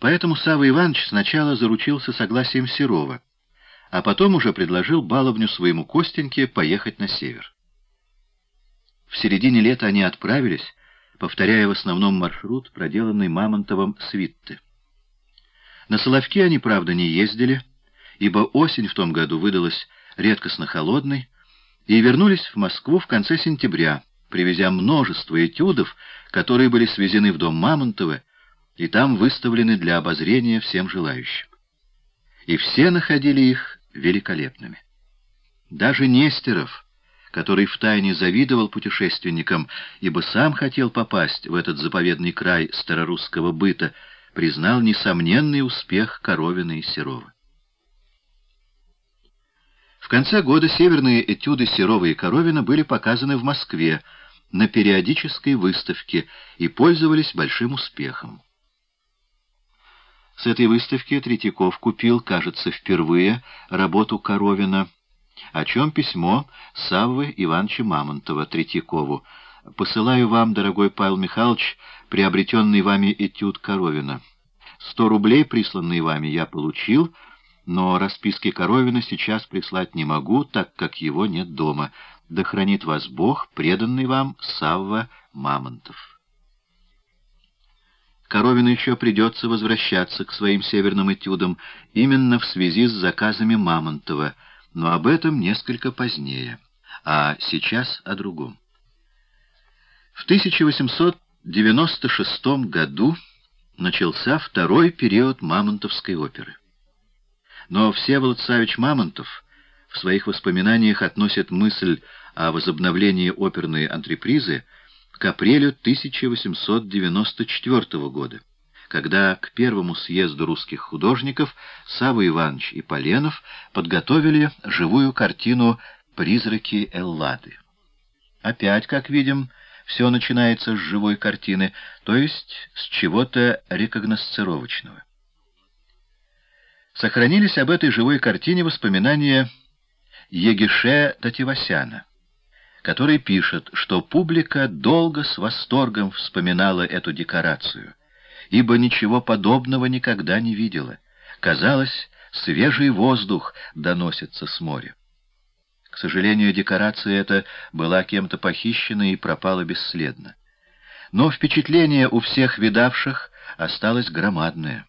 Поэтому Савва Иванович сначала заручился согласием Серова, а потом уже предложил баловню своему Костеньке поехать на север. В середине лета они отправились, повторяя в основном маршрут, проделанный Мамонтовым с Витте. На Соловки они, правда, не ездили, ибо осень в том году выдалась редкостно холодной, и вернулись в Москву в конце сентября, привезя множество этюдов, которые были свезены в дом Мамонтова и там выставлены для обозрения всем желающим. И все находили их великолепными. Даже Нестеров, который втайне завидовал путешественникам, ибо сам хотел попасть в этот заповедный край старорусского быта, признал несомненный успех Коровина и Серова. В конце года северные этюды Серова и Коровина были показаны в Москве на периодической выставке и пользовались большим успехом. С этой выставки Третьяков купил, кажется, впервые работу Коровина, о чем письмо Саввы Ивановича Мамонтова Третьякову. «Посылаю вам, дорогой Павел Михайлович, приобретенный вами этюд Коровина. Сто рублей, присланные вами, я получил, но расписки Коровина сейчас прислать не могу, так как его нет дома. Да хранит вас Бог, преданный вам Савва Мамонтов». Коровину еще придется возвращаться к своим северным этюдам именно в связи с заказами Мамонтова, но об этом несколько позднее. А сейчас о другом. В 1896 году начался второй период Мамонтовской оперы. Но Всеволод Савич Мамонтов в своих воспоминаниях относит мысль о возобновлении оперной антрепризы к апрелю 1894 года, когда к первому съезду русских художников Савва Иванович и Поленов подготовили живую картину «Призраки Эллады». Опять, как видим, все начинается с живой картины, то есть с чего-то рекогносцировочного. Сохранились об этой живой картине воспоминания Егише Тативасяна который пишет, что публика долго с восторгом вспоминала эту декорацию, ибо ничего подобного никогда не видела. Казалось, свежий воздух доносится с моря. К сожалению, декорация эта была кем-то похищена и пропала бесследно. Но впечатление у всех видавших осталось громадное.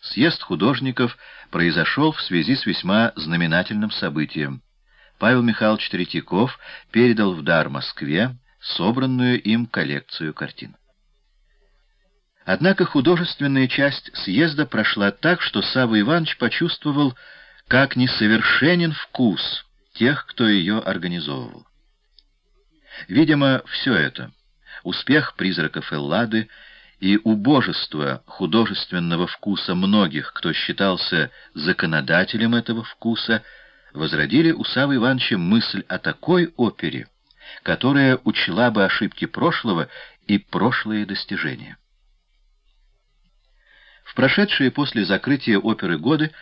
Съезд художников произошел в связи с весьма знаменательным событием — Павел Михайлович Третьяков передал в дар Москве собранную им коллекцию картин. Однако художественная часть съезда прошла так, что Савва Иванович почувствовал, как несовершенен вкус тех, кто ее организовывал. Видимо, все это — успех призраков Эллады и убожество художественного вкуса многих, кто считался законодателем этого вкуса — возродили у Савы Ивановича мысль о такой опере, которая учла бы ошибки прошлого и прошлые достижения. В прошедшие после закрытия оперы годы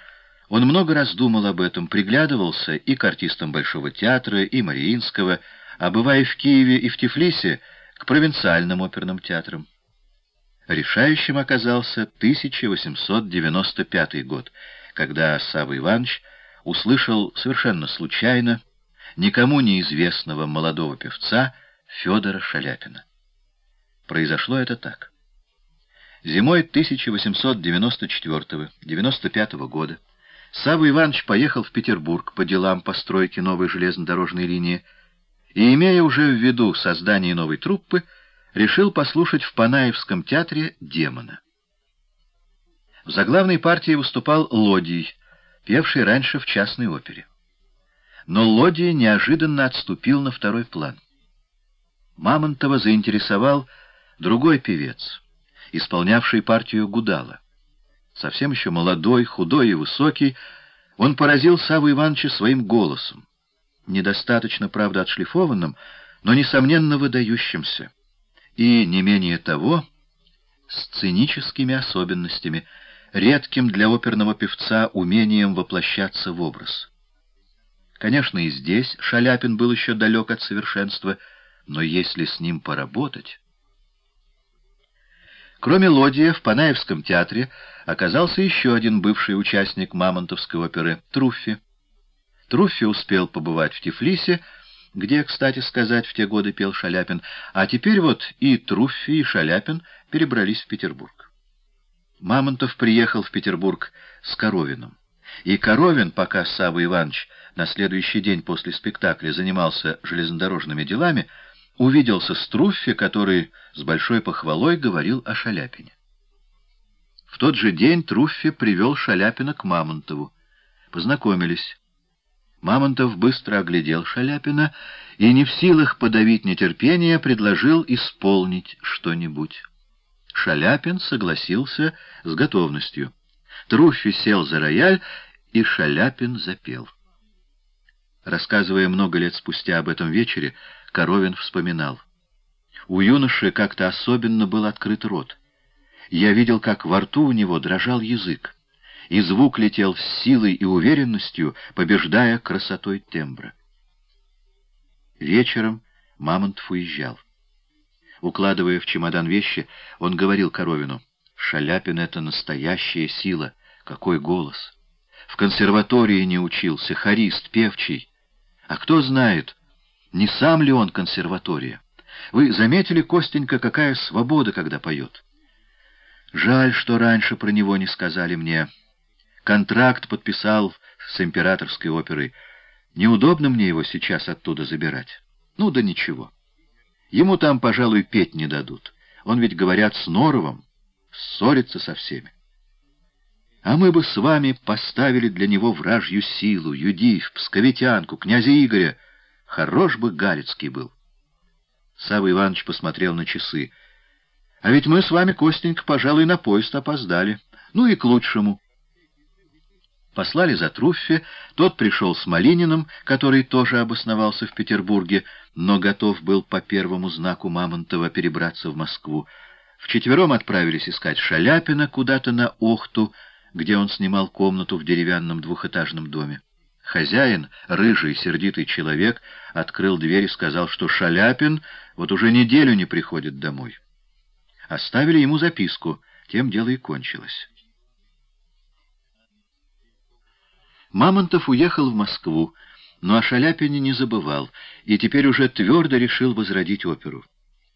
он много раз думал об этом, приглядывался и к артистам Большого театра, и Мариинского, а бывая в Киеве и в Тифлисе, к провинциальным оперным театрам. Решающим оказался 1895 год, когда Савва Иванович услышал совершенно случайно никому неизвестного молодого певца Федора Шаляпина. Произошло это так. Зимой 1894-95 года Савва Иванович поехал в Петербург по делам постройки новой железнодорожной линии и, имея уже в виду создание новой труппы, решил послушать в Панаевском театре «Демона». В заглавной партии выступал Лодий, певший раньше в частной опере. Но Лодий неожиданно отступил на второй план. Мамонтова заинтересовал другой певец, исполнявший партию Гудала. Совсем еще молодой, худой и высокий, он поразил Саву Ивановича своим голосом, недостаточно, правда, отшлифованным, но, несомненно, выдающимся, и, не менее того, сценическими особенностями — редким для оперного певца умением воплощаться в образ. Конечно, и здесь Шаляпин был еще далек от совершенства, но если с ним поработать... Кроме Лодия, в Панаевском театре оказался еще один бывший участник Мамонтовской оперы — Труффи. Труффи успел побывать в Тифлисе, где, кстати сказать, в те годы пел Шаляпин, а теперь вот и Труффи, и Шаляпин перебрались в Петербург. Мамонтов приехал в Петербург с Коровиным. И Коровин, пока Савва Иванович на следующий день после спектакля занимался железнодорожными делами, увиделся с Труффи, который с большой похвалой говорил о Шаляпине. В тот же день Труффи привел Шаляпина к Мамонтову. Познакомились. Мамонтов быстро оглядел Шаляпина и, не в силах подавить нетерпение, предложил исполнить что-нибудь. Шаляпин согласился с готовностью. Труффи сел за рояль, и Шаляпин запел. Рассказывая много лет спустя об этом вечере, Коровин вспоминал. У юноши как-то особенно был открыт рот. Я видел, как во рту у него дрожал язык, и звук летел с силой и уверенностью, побеждая красотой тембра. Вечером Мамонтов уезжал. Укладывая в чемодан вещи, он говорил Коровину, «Шаляпин — это настоящая сила, какой голос! В консерватории не учился, хорист, певчий. А кто знает, не сам ли он консерватория? Вы заметили, Костенька, какая свобода, когда поет? Жаль, что раньше про него не сказали мне. Контракт подписал с императорской оперой. Неудобно мне его сейчас оттуда забирать. Ну да ничего. Ему там, пожалуй, петь не дадут. Он ведь, говорят, с Норовым, ссорится со всеми. А мы бы с вами поставили для него вражью силу, Юдив, Псковитянку, князя Игоря. Хорош бы Галицкий был. Савва Иванович посмотрел на часы. А ведь мы с вами, Костенька, пожалуй, на поезд опоздали. Ну и к лучшему. Послали за Труффи, тот пришел с Малининым, который тоже обосновался в Петербурге, но готов был по первому знаку Мамонтова перебраться в Москву. Вчетвером отправились искать Шаляпина куда-то на Охту, где он снимал комнату в деревянном двухэтажном доме. Хозяин, рыжий, сердитый человек, открыл дверь и сказал, что Шаляпин вот уже неделю не приходит домой. Оставили ему записку, тем дело и кончилось. Мамонтов уехал в Москву, но о Шаляпине не забывал, и теперь уже твердо решил возродить оперу.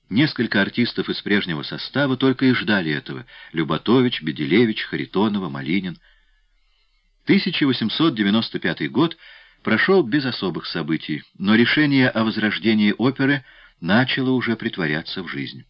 Несколько артистов из прежнего состава только и ждали этого — Люботович, Беделевич, Харитонова, Малинин — 1895 год прошел без особых событий, но решение о возрождении оперы начало уже притворяться в жизнь.